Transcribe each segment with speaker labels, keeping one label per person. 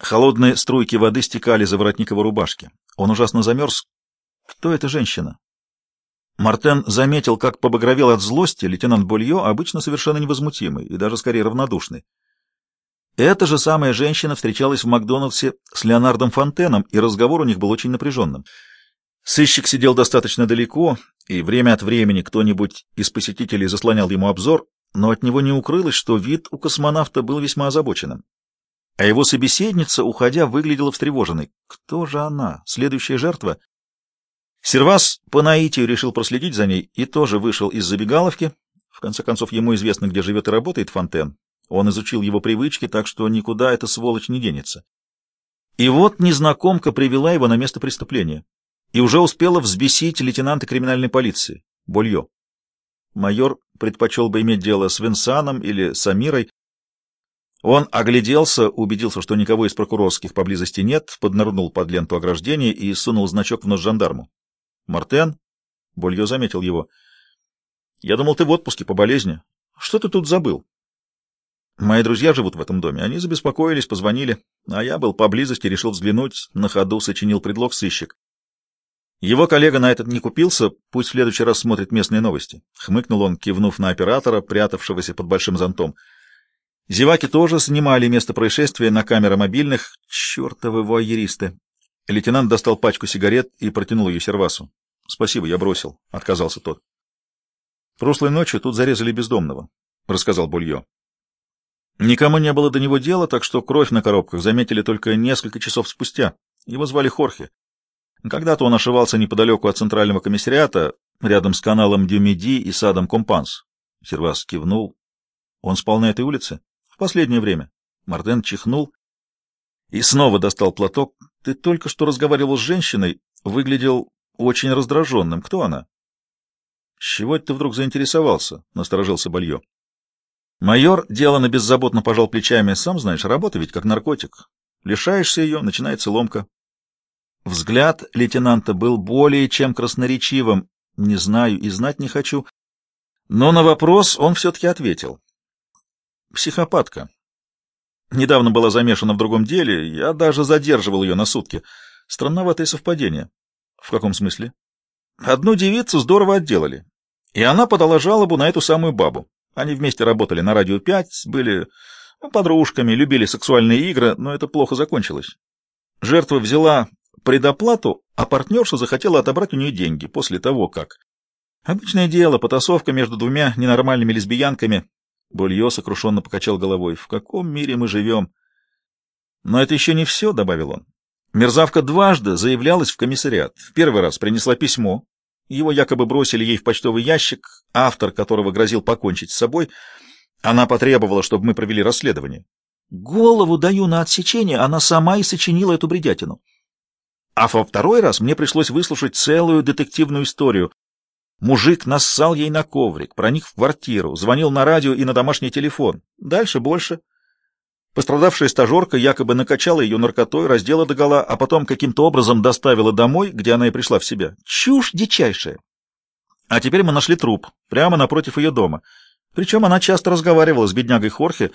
Speaker 1: Холодные струйки воды стекали за воротник рубашки. Он ужасно замерз. Кто эта женщина? Мартен заметил, как побагровел от злости лейтенант Болье, обычно совершенно невозмутимый и даже скорее равнодушный. Эта же самая женщина встречалась в Макдональдсе с Леонардом Фонтеном, и разговор у них был очень напряженным. Сыщик сидел достаточно далеко, и время от времени кто-нибудь из посетителей заслонял ему обзор, но от него не укрылось, что вид у космонавта был весьма озабоченным. А его собеседница, уходя, выглядела встревоженной. Кто же она? Следующая жертва? Сервас по наитию решил проследить за ней и тоже вышел из забегаловки. В конце концов, ему известно, где живет и работает Фонтен. Он изучил его привычки, так что никуда эта сволочь не денется. И вот незнакомка привела его на место преступления и уже успела взбесить лейтенанта криминальной полиции, Болье. Майор предпочел бы иметь дело с Винсаном или с Амирой. Он огляделся, убедился, что никого из прокурорских поблизости нет, поднырнул под ленту ограждения и сунул значок в нос жандарму. «Мартен?» — Болье заметил его. «Я думал, ты в отпуске по болезни. Что ты тут забыл?» «Мои друзья живут в этом доме. Они забеспокоились, позвонили, а я был поблизости, решил взглянуть. На ходу сочинил предлог сыщик. Его коллега на этот не купился, пусть в следующий раз смотрит местные новости. Хмыкнул он, кивнув на оператора, прятавшегося под большим зонтом. Зеваки тоже снимали место происшествия на камеры мобильных. Чертовы вуайеристы! Лейтенант достал пачку сигарет и протянул ее Сервасу. — Спасибо, я бросил, — отказался тот. — Прошлой ночью тут зарезали бездомного, — рассказал Булье. Никому не было до него дела, так что кровь на коробках заметили только несколько часов спустя. Его звали Хорхе. Когда-то он ошивался неподалеку от центрального комиссариата, рядом с каналом дю Миди и садом Компан. Сервас кивнул. Он спал на этой улице? Последнее время. Мартен чихнул и снова достал платок. Ты только что разговаривал с женщиной, выглядел очень раздраженным. Кто она? — С чего ты вдруг заинтересовался? — насторожился Балье. Майор делано беззаботно пожал плечами. Сам знаешь, работа ведь как наркотик. Лишаешься ее, начинается ломка. Взгляд лейтенанта был более чем красноречивым. Не знаю и знать не хочу. Но на вопрос он все-таки ответил. Психопатка. Недавно была замешана в другом деле, я даже задерживал ее на сутки. Странноватое совпадение. В каком смысле? Одну девицу здорово отделали. И она подала жалобу на эту самую бабу. Они вместе работали на радио 5, были ну, подружками, любили сексуальные игры, но это плохо закончилось. Жертва взяла предоплату, а партнерша захотела отобрать у нее деньги после того, как... Обычное дело, потасовка между двумя ненормальными лесбиянками. Булье сокрушенно покачал головой. В каком мире мы живем? Но это еще не все, — добавил он. Мерзавка дважды заявлялась в комиссариат. В первый раз принесла письмо. Его якобы бросили ей в почтовый ящик, автор которого грозил покончить с собой. Она потребовала, чтобы мы провели расследование. Голову даю на отсечение, она сама и сочинила эту бредятину. А во второй раз мне пришлось выслушать целую детективную историю. Мужик нассал ей на коврик, проник в квартиру, звонил на радио и на домашний телефон. Дальше больше. Пострадавшая стажерка якобы накачала ее наркотой, раздела догола, а потом каким-то образом доставила домой, где она и пришла в себя. Чушь дичайшая. А теперь мы нашли труп, прямо напротив ее дома. Причем она часто разговаривала с беднягой Хорхе,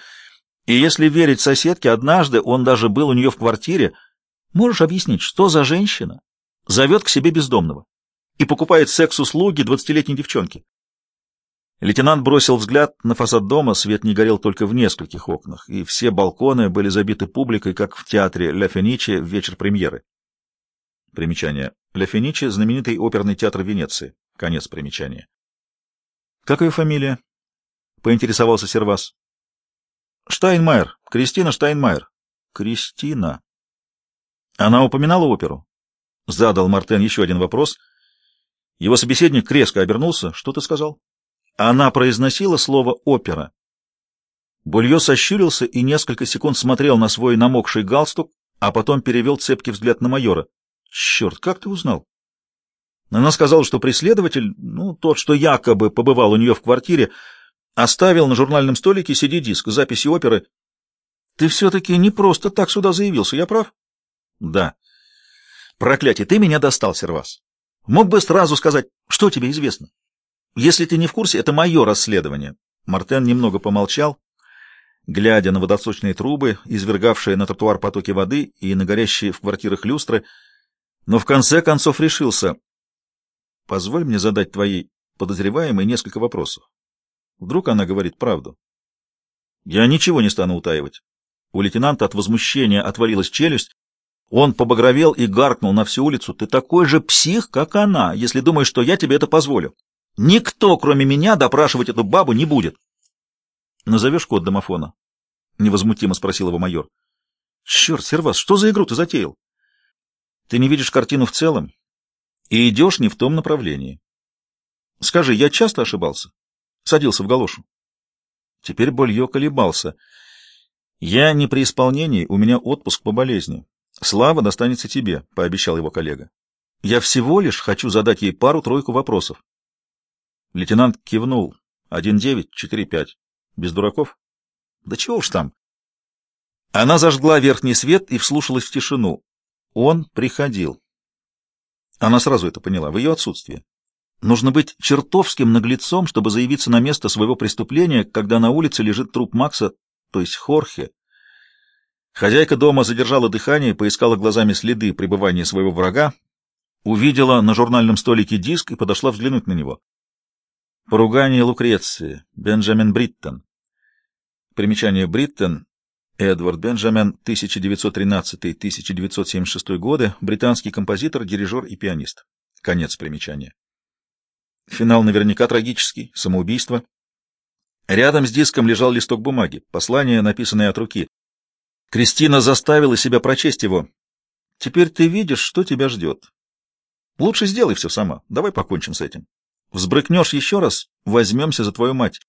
Speaker 1: и если верить соседке, однажды он даже был у нее в квартире, Можешь объяснить, что за женщина зовет к себе бездомного и покупает секс-услуги двадцатилетней девчонки? Лейтенант бросил взгляд на фасад дома, свет не горел только в нескольких окнах, и все балконы были забиты публикой, как в театре Ля Фениче в вечер премьеры. Примечание. Ля Фениче — знаменитый оперный театр Венеции. Конец примечания. — Как ее фамилия? — поинтересовался Сервас. — Штайнмайер. Кристина Штайнмайер. — Кристина. Она упоминала оперу? Задал Мартен еще один вопрос. Его собеседник резко обернулся. Что ты сказал? Она произносила слово «опера». Булье сощурился и несколько секунд смотрел на свой намокший галстук, а потом перевел цепкий взгляд на майора. «Черт, как ты узнал?» Она сказала, что преследователь, ну, тот, что якобы побывал у нее в квартире, оставил на журнальном столике CD-диск с оперы. «Ты все-таки не просто так сюда заявился, я прав?» Да. Проклятие, ты меня достал, Сервас. Мог бы сразу сказать, что тебе известно. Если ты не в курсе, это мое расследование. Мартен немного помолчал. глядя на водосточные трубы, извергавшие на тротуар потоки воды и на горящие в квартирах люстры, но в конце концов решился. «Позволь мне задать твоей подозреваемой несколько вопросов. Вдруг она говорит правду?» «Я ничего не стану утаивать». У лейтенанта от возмущения отвалилась челюсть. Он побагровел и гаркнул на всю улицу. «Ты такой же псих, как она, если думаешь, что я тебе это позволю. Никто, кроме меня, допрашивать эту бабу не будет». «Назовешь код домофона?» — невозмутимо спросил его майор. «Черт, Сервас, что за игру ты затеял?» «Ты не видишь картину в целом и идешь не в том направлении. Скажи, я часто ошибался?» Садился в галошу. Теперь Болье колебался. «Я не при исполнении, у меня отпуск по болезни. Слава достанется тебе», — пообещал его коллега. «Я всего лишь хочу задать ей пару-тройку вопросов». Лейтенант кивнул. «Один девять, четыре пять. Без дураков? Да чего уж там. Она зажгла верхний свет и вслушалась в тишину. Он приходил. Она сразу это поняла, в ее отсутствие. Нужно быть чертовским наглецом, чтобы заявиться на место своего преступления, когда на улице лежит труп Макса, то есть Хорхе. Хозяйка дома задержала дыхание, поискала глазами следы пребывания своего врага, увидела на журнальном столике диск и подошла взглянуть на него. Поругание Лукреции. Бенджамин Бриттон. Примечание Бриттон. Эдвард Бенджамин, 1913-1976 годы, британский композитор, дирижер и пианист. Конец примечания. Финал наверняка трагический, самоубийство. Рядом с диском лежал листок бумаги, послание, написанное от руки. Кристина заставила себя прочесть его. «Теперь ты видишь, что тебя ждет. Лучше сделай все сама. Давай покончим с этим». Взбрыкнешь еще раз, возьмемся за твою мать.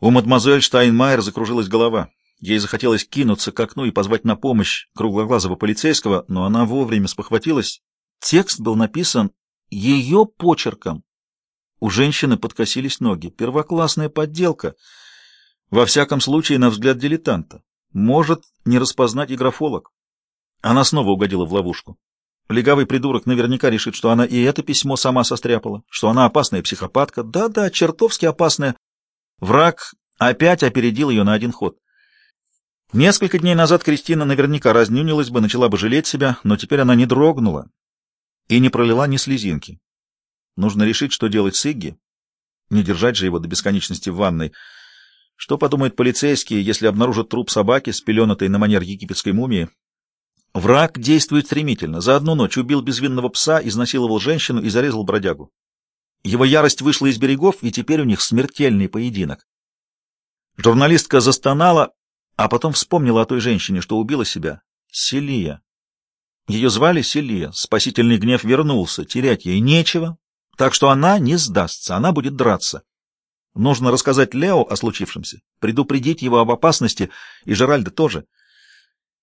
Speaker 1: У мадемуазель Штайнмайер закружилась голова. Ей захотелось кинуться к окну и позвать на помощь круглоглазого полицейского, но она вовремя спохватилась. Текст был написан ее почерком. У женщины подкосились ноги. Первоклассная подделка. Во всяком случае, на взгляд дилетанта. Может не распознать и графолог. Она снова угодила в ловушку. Легавый придурок наверняка решит, что она и это письмо сама состряпала, что она опасная психопатка. Да-да, чертовски опасная. Враг опять опередил ее на один ход. Несколько дней назад Кристина наверняка разнюнилась бы, начала бы жалеть себя, но теперь она не дрогнула и не пролила ни слезинки. Нужно решить, что делать с Игги. Не держать же его до бесконечности в ванной. Что подумают полицейские, если обнаружат труп собаки, спеленатой на манер египетской мумии? Враг действует стремительно. За одну ночь убил безвинного пса, изнасиловал женщину и зарезал бродягу. Его ярость вышла из берегов, и теперь у них смертельный поединок. Журналистка застонала, а потом вспомнила о той женщине, что убила себя. Селия. Ее звали Селия. Спасительный гнев вернулся. Терять ей нечего, так что она не сдастся, она будет драться. Нужно рассказать Лео о случившемся, предупредить его об опасности, и Жеральда тоже —